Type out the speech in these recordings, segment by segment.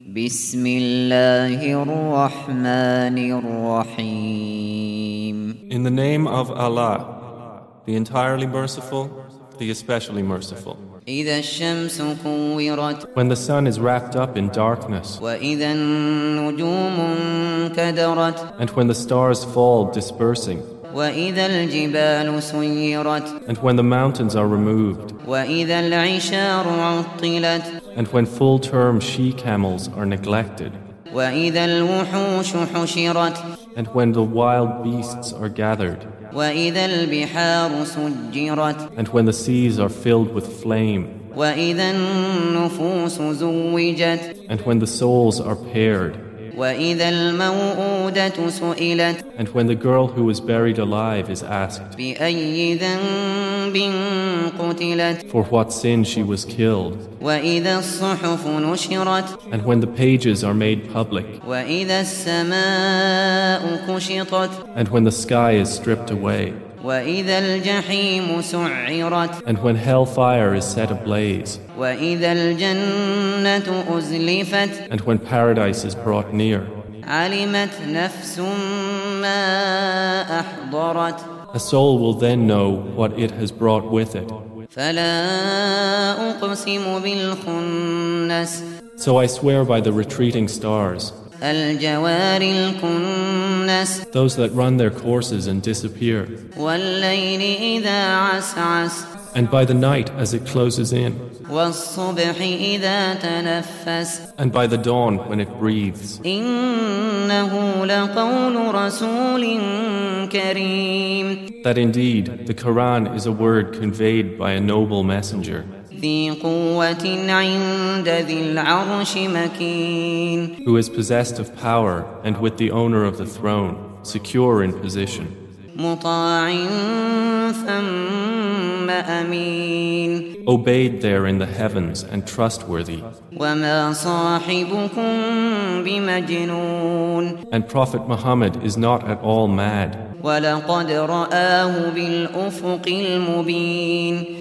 بسم الله الرحمن الرحيم In the name of Allah, the entirely merciful, the especially merciful. إذا الشمس كورت When the sun is wrapped up in darkness, وإذا النجوم انكدرت and when the stars fall dispersing, وإذا الجبال سيرت and when the mountains are removed, وإذا العشار عطلت and when full term she camels are neglected, وإذا الوحوش حشرت and when the wild beasts are gathered, وإذا البحار سجرت and when the seas are filled with flame, وإذا النفوس زوجت and when the souls are paired, وإذا الموءودة سئلت And when the girl who was buried alive is asked for what sin she was killed, and when the pages are made public, and when the sky is stripped away, and when hellfire is set ablaze. And when paradise is brought near. A soul will then know what it has brought with it. So I swear by the retreating stars. Those that run their courses and disappear. And by the night as it closes in. And by the dawn when it breathes. That indeed the Quran is a word conveyed by a noble messenger. Who is possessed of power and with the owner of the throne, secure in position. Obeyed there in the heavens and trustworthy. And Prophet Muhammad is not at all mad.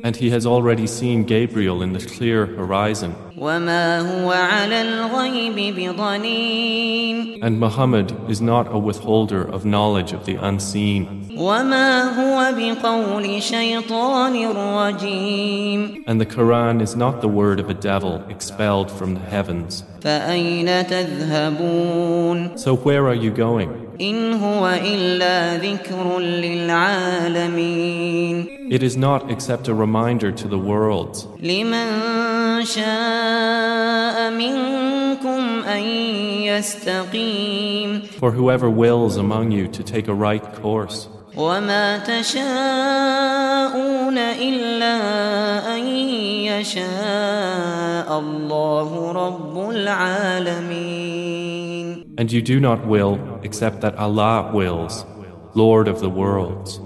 And he has already seen Gabriel in the clear horizon. وما هو على الغيب بضنين And Muhammad is not a withholder of knowledge of the unseen. وما هو بقول شيطان رجيم And the Quran is not the word of a devil expelled from the heavens. فأين تذهبون So where are you going? إن هو إلا ذكر للعالمين It is not except a reminder to the worlds. لمن شاء منكم أن يستقيم For whoever wills among you to take a right course. وما تشاءون إلا أن يشاء الله رب العالمين And you do not will except that Allah wills, Lord of the worlds.